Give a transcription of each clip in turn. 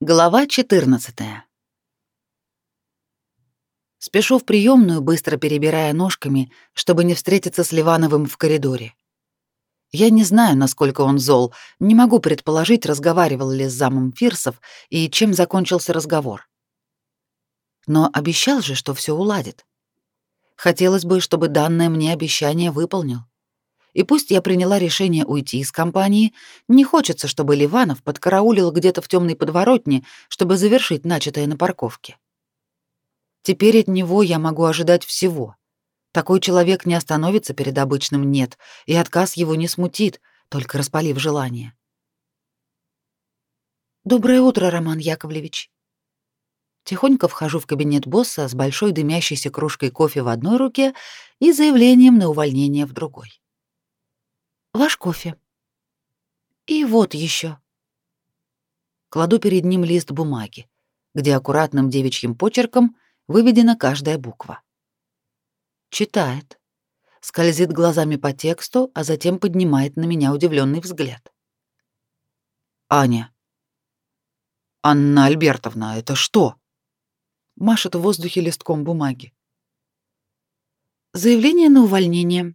Глава 14. Спешу в приемную, быстро перебирая ножками, чтобы не встретиться с Ливановым в коридоре. Я не знаю, насколько он зол, не могу предположить, разговаривал ли с замом Фирсов и чем закончился разговор. Но обещал же, что все уладит. Хотелось бы, чтобы данное мне обещание выполнил. И пусть я приняла решение уйти из компании, не хочется, чтобы Ливанов подкараулил где-то в темной подворотне, чтобы завершить начатое на парковке. Теперь от него я могу ожидать всего. Такой человек не остановится перед обычным «нет», и отказ его не смутит, только распалив желание. «Доброе утро, Роман Яковлевич». Тихонько вхожу в кабинет босса с большой дымящейся кружкой кофе в одной руке и заявлением на увольнение в другой. Ваш кофе. И вот еще. Кладу перед ним лист бумаги, где аккуратным девичьим почерком выведена каждая буква. Читает, скользит глазами по тексту, а затем поднимает на меня удивленный взгляд. Аня. Анна Альбертовна, это что? Машет в воздухе листком бумаги. Заявление на увольнение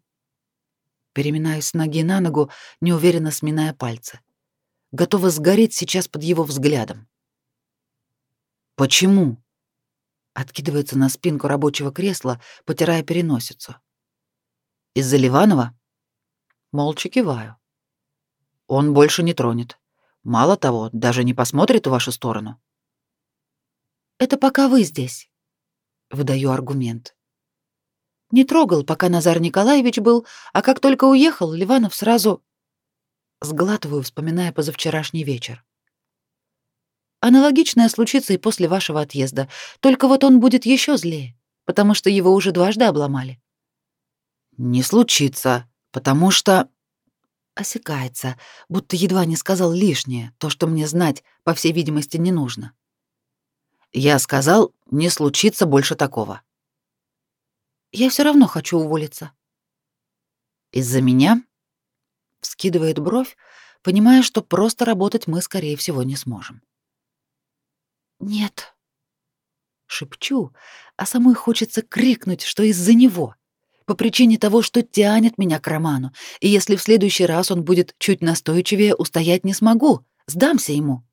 переминаясь с ноги на ногу, неуверенно сминая пальцы. Готова сгореть сейчас под его взглядом. «Почему?» Откидывается на спинку рабочего кресла, потирая переносицу. «Из-за Ливанова?» Молча киваю. «Он больше не тронет. Мало того, даже не посмотрит в вашу сторону». «Это пока вы здесь», — выдаю аргумент. Не трогал, пока Назар Николаевич был, а как только уехал, Ливанов сразу... Сглатываю, вспоминая позавчерашний вечер. Аналогичное случится и после вашего отъезда, только вот он будет еще злее, потому что его уже дважды обломали. Не случится, потому что... Осекается, будто едва не сказал лишнее, то, что мне знать, по всей видимости, не нужно. Я сказал, не случится больше такого. Я все равно хочу уволиться. Из-за меня? Вскидывает бровь, понимая, что просто работать мы, скорее всего, не сможем. Нет. Шепчу, а самой хочется крикнуть, что из-за него. По причине того, что тянет меня к Роману, и если в следующий раз он будет чуть настойчивее, устоять не смогу, сдамся ему.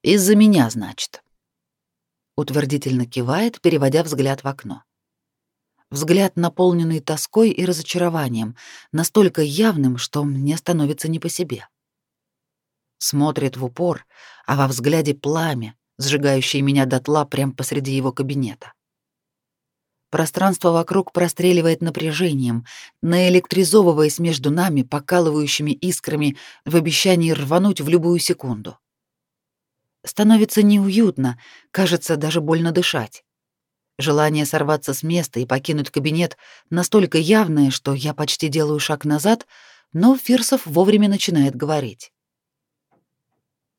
Из-за меня, значит. Утвердительно кивает, переводя взгляд в окно. Взгляд, наполненный тоской и разочарованием, настолько явным, что мне становится не по себе. Смотрит в упор, а во взгляде пламя, сжигающее меня дотла прямо посреди его кабинета. Пространство вокруг простреливает напряжением, наэлектризовываясь между нами покалывающими искрами в обещании рвануть в любую секунду. Становится неуютно, кажется, даже больно дышать. Желание сорваться с места и покинуть кабинет настолько явное, что я почти делаю шаг назад, но Фирсов вовремя начинает говорить.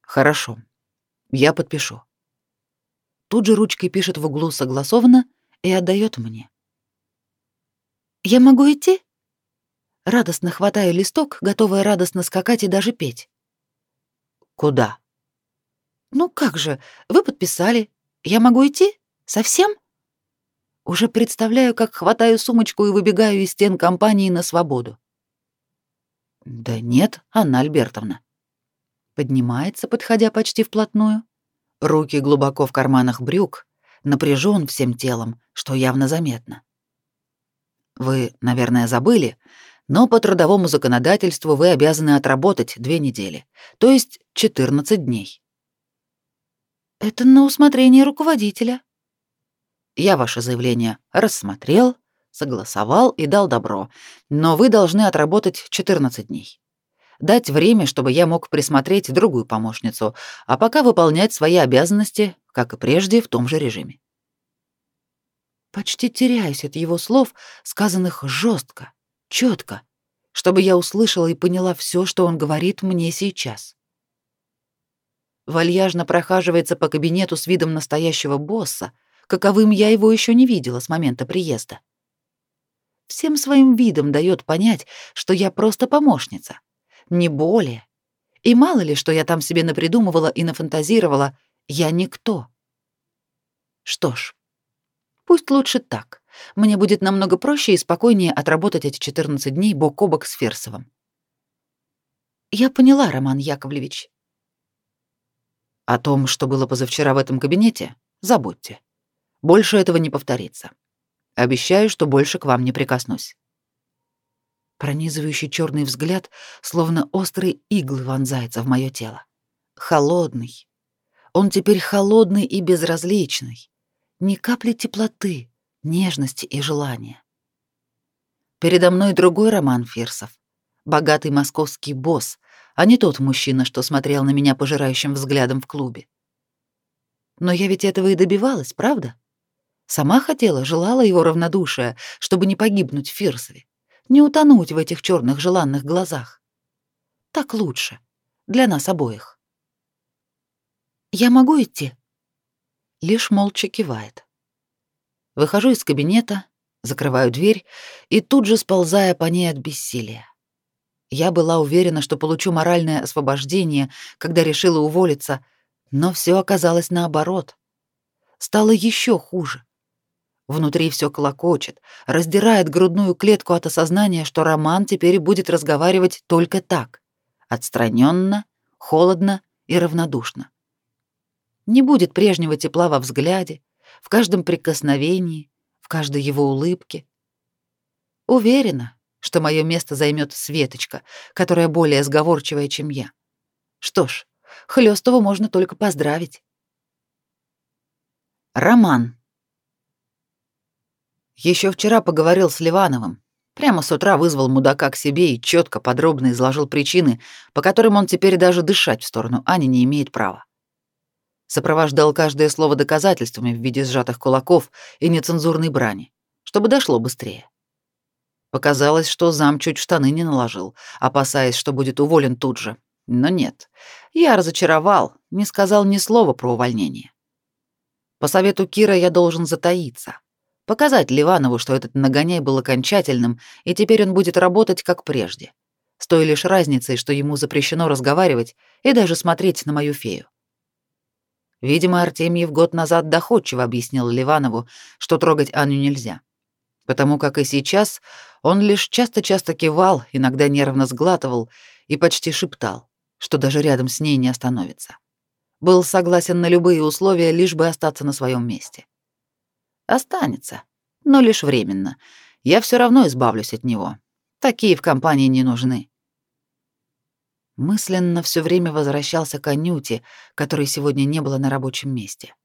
«Хорошо, я подпишу». Тут же ручкой пишет в углу согласованно и отдает мне. «Я могу идти?» Радостно хватаю листок, готовая радостно скакать и даже петь. «Куда?» «Ну как же, вы подписали. Я могу идти? Совсем?» Уже представляю, как хватаю сумочку и выбегаю из стен компании на свободу. Да нет, Анна Альбертовна. Поднимается, подходя почти вплотную. Руки глубоко в карманах брюк, напряжен всем телом, что явно заметно. Вы, наверное, забыли, но по трудовому законодательству вы обязаны отработать две недели, то есть 14 дней. Это на усмотрение руководителя, я ваше заявление рассмотрел, согласовал и дал добро, но вы должны отработать 14 дней. Дать время, чтобы я мог присмотреть другую помощницу, а пока выполнять свои обязанности, как и прежде, в том же режиме. Почти теряюсь от его слов, сказанных жестко, четко, чтобы я услышала и поняла все, что он говорит мне сейчас. Вальяжно прохаживается по кабинету с видом настоящего босса, каковым я его еще не видела с момента приезда. Всем своим видом дает понять, что я просто помощница, не более. И мало ли, что я там себе напридумывала и нафантазировала, я никто. Что ж, пусть лучше так. Мне будет намного проще и спокойнее отработать эти 14 дней бок о бок с Ферсовым. Я поняла, Роман Яковлевич. О том, что было позавчера в этом кабинете, забудьте. Больше этого не повторится. Обещаю, что больше к вам не прикоснусь. Пронизывающий черный взгляд, словно острые иглы вонзается в мое тело. Холодный. Он теперь холодный и безразличный. Ни капли теплоты, нежности и желания. Передо мной другой Роман Фирсов, богатый московский босс, а не тот мужчина, что смотрел на меня пожирающим взглядом в клубе. Но я ведь этого и добивалась, правда? Сама хотела, желала его равнодушия, чтобы не погибнуть в Фирсове, не утонуть в этих черных желанных глазах. Так лучше. Для нас обоих. «Я могу идти?» Лишь молча кивает. Выхожу из кабинета, закрываю дверь и тут же сползая по ней от бессилия. Я была уверена, что получу моральное освобождение, когда решила уволиться, но все оказалось наоборот. Стало еще хуже. Внутри все колокочет, раздирает грудную клетку от осознания, что Роман теперь будет разговаривать только так, отстраненно, холодно и равнодушно. Не будет прежнего тепла во взгляде, в каждом прикосновении, в каждой его улыбке. Уверена, что мое место займет Светочка, которая более сговорчивая, чем я. Что ж, Хлёстову можно только поздравить. Роман. Еще вчера поговорил с Ливановым. Прямо с утра вызвал мудака к себе и четко, подробно изложил причины, по которым он теперь даже дышать в сторону Ани не имеет права. Сопровождал каждое слово доказательствами в виде сжатых кулаков и нецензурной брани, чтобы дошло быстрее. Показалось, что зам чуть штаны не наложил, опасаясь, что будет уволен тут же. Но нет, я разочаровал, не сказал ни слова про увольнение. По совету Кира я должен затаиться, Показать Ливанову, что этот нагоняй был окончательным, и теперь он будет работать как прежде. С той лишь разницей, что ему запрещено разговаривать и даже смотреть на мою фею. Видимо, Артемьев год назад доходчиво объяснил Ливанову, что трогать Аню нельзя. Потому как и сейчас он лишь часто-часто кивал, иногда нервно сглатывал и почти шептал, что даже рядом с ней не остановится. Был согласен на любые условия, лишь бы остаться на своем месте. Останется, но лишь временно. Я все равно избавлюсь от него. Такие в компании не нужны. Мысленно все время возвращался к Анюте, которой сегодня не было на рабочем месте.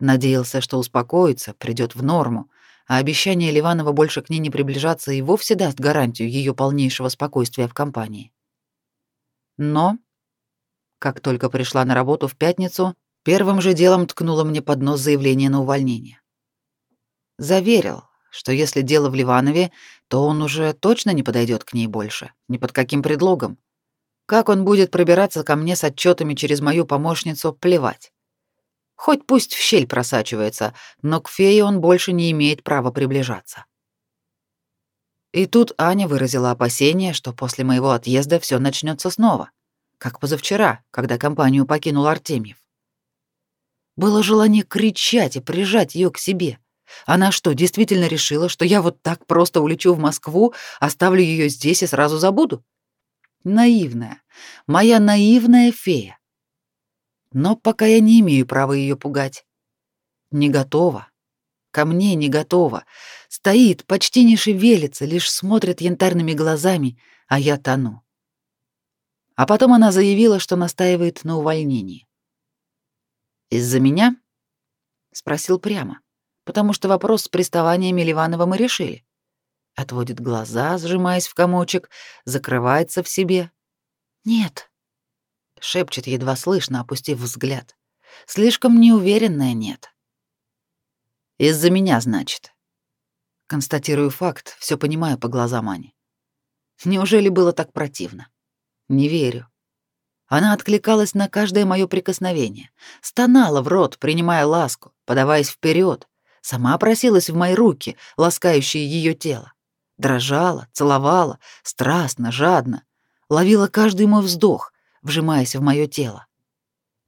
Надеялся, что успокоится, придет в норму, а обещание Ливанова больше к ней не приближаться и вовсе даст гарантию ее полнейшего спокойствия в компании. Но, как только пришла на работу в пятницу, первым же делом ткнула мне под нос заявление на увольнение. Заверил, что если дело в Ливанове, то он уже точно не подойдет к ней больше, ни под каким предлогом. Как он будет пробираться ко мне с отчетами через мою помощницу, плевать. Хоть пусть в щель просачивается, но к фее он больше не имеет права приближаться. И тут Аня выразила опасение, что после моего отъезда все начнется снова, как позавчера, когда компанию покинул Артемьев. Было желание кричать и прижать ее к себе — она что, действительно решила, что я вот так просто улечу в Москву, оставлю ее здесь и сразу забуду? Наивная, моя наивная фея. Но пока я не имею права ее пугать. Не готова. Ко мне не готова. Стоит, почти не шевелится, лишь смотрит янтарными глазами, а я тону. А потом она заявила, что настаивает на увольнении. «Из-за меня?» — спросил прямо потому что вопрос с приставаниями Ливанова мы решили. Отводит глаза, сжимаясь в комочек, закрывается в себе. «Нет», — шепчет едва слышно, опустив взгляд. «Слишком неуверенная нет». «Из-за меня, значит». Констатирую факт, все понимаю по глазам Ани. Неужели было так противно? Не верю. Она откликалась на каждое мое прикосновение, стонала в рот, принимая ласку, подаваясь вперед, Сама просилась в мои руки, ласкающие ее тело. Дрожала, целовала, страстно, жадно. Ловила каждый мой вздох, вжимаясь в моё тело.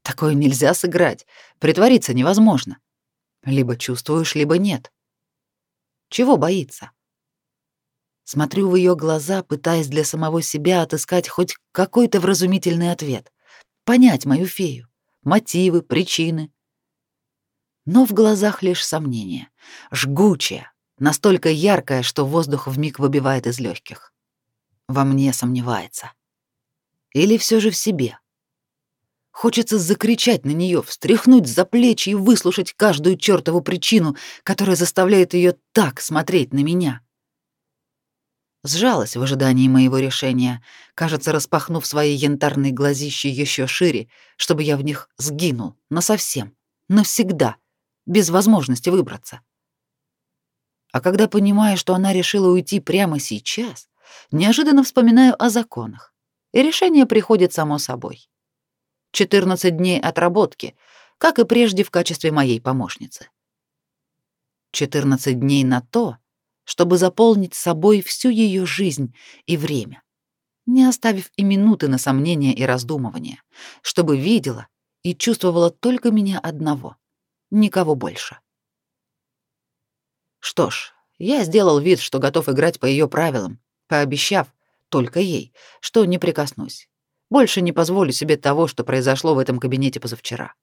Такое нельзя сыграть, притвориться невозможно. Либо чувствуешь, либо нет. Чего боится? Смотрю в ее глаза, пытаясь для самого себя отыскать хоть какой-то вразумительный ответ, понять мою фею, мотивы, причины. Но в глазах лишь сомнение, жгучее, настолько яркое, что воздух вмиг выбивает из легких. Во мне сомневается. Или все же в себе. Хочется закричать на нее, встряхнуть за плечи и выслушать каждую чертову причину, которая заставляет ее так смотреть на меня сжалась в ожидании моего решения, кажется, распахнув свои янтарные глазища еще шире, чтобы я в них сгинул насовсем, навсегда, без возможности выбраться. А когда понимаю, что она решила уйти прямо сейчас, неожиданно вспоминаю о законах, и решение приходит само собой. 14 дней отработки, как и прежде в качестве моей помощницы. 14 дней на то, чтобы заполнить собой всю ее жизнь и время, не оставив и минуты на сомнения и раздумывания, чтобы видела и чувствовала только меня одного, никого больше. Что ж, я сделал вид, что готов играть по ее правилам, пообещав только ей, что не прикоснусь. Больше не позволю себе того, что произошло в этом кабинете позавчера.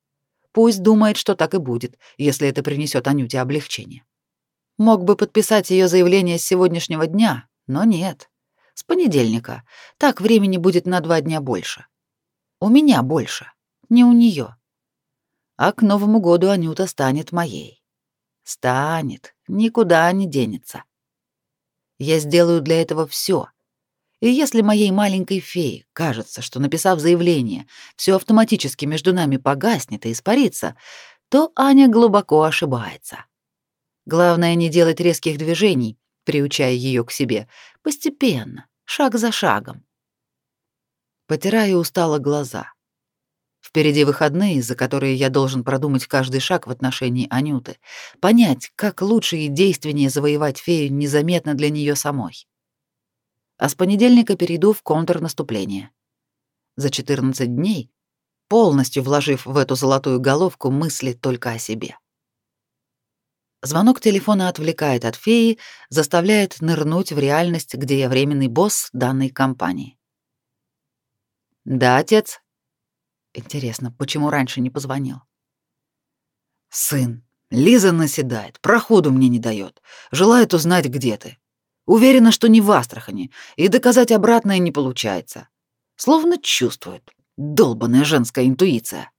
Пусть думает, что так и будет, если это принесет Анюте облегчение. Мог бы подписать ее заявление с сегодняшнего дня, но нет. С понедельника. Так времени будет на два дня больше. У меня больше, не у нее. А к Новому году Анюта станет моей. Станет, никуда не денется. Я сделаю для этого все. И если моей маленькой фее кажется, что, написав заявление, все автоматически между нами погаснет и испарится, то Аня глубоко ошибается. Главное не делать резких движений, приучая ее к себе, постепенно, шаг за шагом. Потираю устало глаза. Впереди выходные, за которые я должен продумать каждый шаг в отношении Анюты, понять, как лучше и действеннее завоевать фею незаметно для нее самой. А с понедельника перейду в контрнаступление. За 14 дней, полностью вложив в эту золотую головку мысли только о себе. Звонок телефона отвлекает от феи, заставляет нырнуть в реальность, где я временный босс данной компании. «Да, отец?» Интересно, почему раньше не позвонил? «Сын, Лиза наседает, проходу мне не дает, желает узнать, где ты. Уверена, что не в Астрахани, и доказать обратное не получается. Словно чувствует. Долбаная женская интуиция».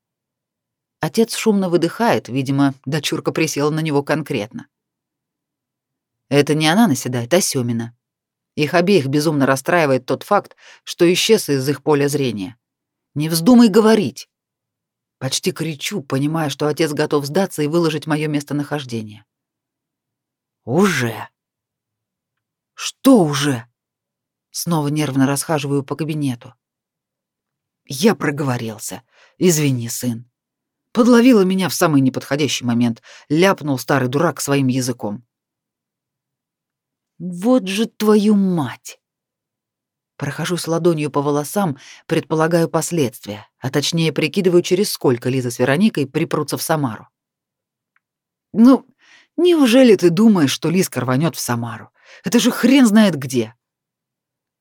Отец шумно выдыхает, видимо, дочурка присела на него конкретно. Это не она наседает, а Сёмина. Их обеих безумно расстраивает тот факт, что исчез из их поля зрения. Не вздумай говорить. Почти кричу, понимая, что отец готов сдаться и выложить мое местонахождение. Уже. Что уже? Снова нервно расхаживаю по кабинету. Я проговорился. Извини, сын. Подловила меня в самый неподходящий момент, ляпнул старый дурак своим языком. Вот же твою мать! Прохожусь ладонью по волосам, предполагаю последствия, а точнее прикидываю, через сколько Лиза с Вероникой припрутся в Самару. Ну, неужели ты думаешь, что Лизка рванет в Самару? Это же хрен знает где.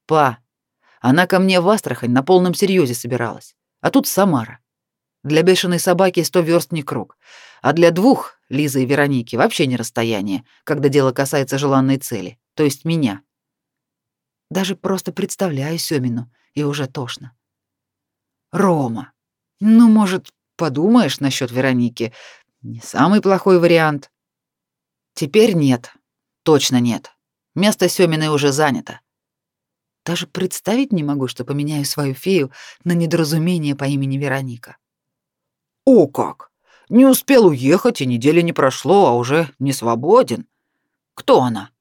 Па, она ко мне в Астрахань на полном серьезе собиралась, а тут Самара. Для бешеной собаки сто верст не круг, а для двух, Лизы и Вероники, вообще не расстояние, когда дело касается желанной цели, то есть меня. Даже просто представляю Сёмину, и уже тошно. Рома, ну, может, подумаешь насчет Вероники? Не самый плохой вариант. Теперь нет, точно нет. Место Сёминой уже занято. Даже представить не могу, что поменяю свою фею на недоразумение по имени Вероника. О как! Не успел уехать, и недели не прошло, а уже не свободен. Кто она?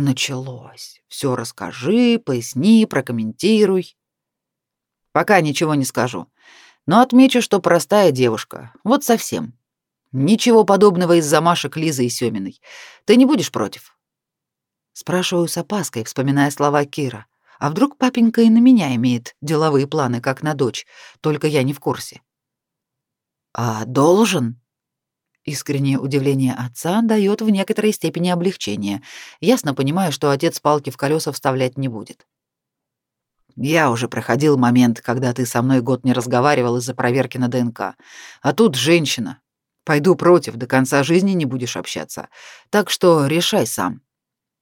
Началось. Все расскажи, поясни, прокомментируй. Пока ничего не скажу. Но отмечу, что простая девушка. Вот совсем. Ничего подобного из замашек Лизы и Сёминой. Ты не будешь против? Спрашиваю с опаской, вспоминая слова Кира. А вдруг папенька и на меня имеет деловые планы, как на дочь, только я не в курсе. А должен? Искреннее удивление отца дает в некоторой степени облегчение. Ясно понимаю, что отец палки в колеса вставлять не будет. Я уже проходил момент, когда ты со мной год не разговаривал из-за проверки на ДНК. А тут женщина. Пойду против, до конца жизни не будешь общаться. Так что решай сам.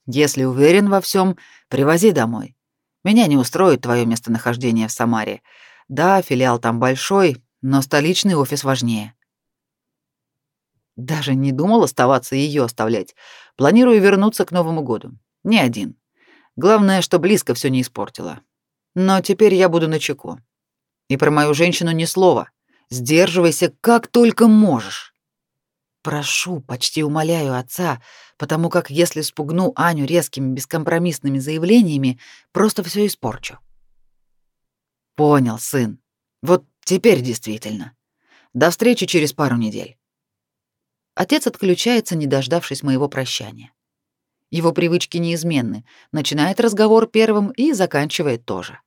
Если уверен во всем, привози домой. Меня не устроит твое местонахождение в Самаре. Да, филиал там большой, но столичный офис важнее. Даже не думал оставаться и ее оставлять. Планирую вернуться к Новому году. Не один. Главное, что близко все не испортило. Но теперь я буду на чеку. И про мою женщину ни слова. Сдерживайся как только можешь. Прошу, почти умоляю отца, потому как если спугну Аню резкими бескомпромиссными заявлениями, просто все испорчу. Понял, сын. Вот теперь действительно. До встречи через пару недель. Отец отключается, не дождавшись моего прощания. Его привычки неизменны. Начинает разговор первым и заканчивает тоже.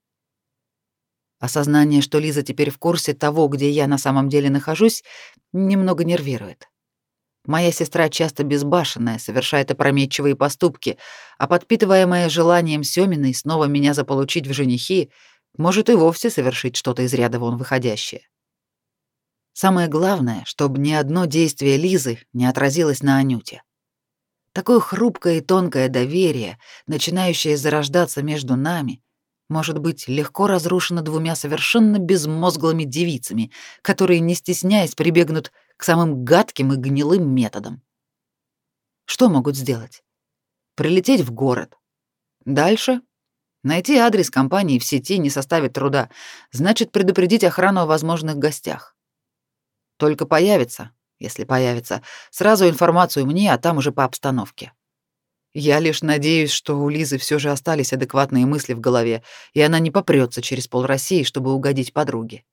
Осознание, что Лиза теперь в курсе того, где я на самом деле нахожусь, немного нервирует. Моя сестра часто безбашенная, совершает опрометчивые поступки, а подпитываемая желанием Сёминой снова меня заполучить в женихи, может и вовсе совершить что-то из ряда вон выходящее. Самое главное, чтобы ни одно действие Лизы не отразилось на Анюте. Такое хрупкое и тонкое доверие, начинающее зарождаться между нами, может быть легко разрушена двумя совершенно безмозглыми девицами, которые, не стесняясь, прибегнут к самым гадким и гнилым методам. Что могут сделать? Прилететь в город. Дальше найти адрес компании в сети не составит труда, значит предупредить охрану о возможных гостях. Только появится, если появится, сразу информацию мне, а там уже по обстановке. Я лишь надеюсь, что у Лизы все же остались адекватные мысли в голове, и она не попрется через пол России, чтобы угодить подруге.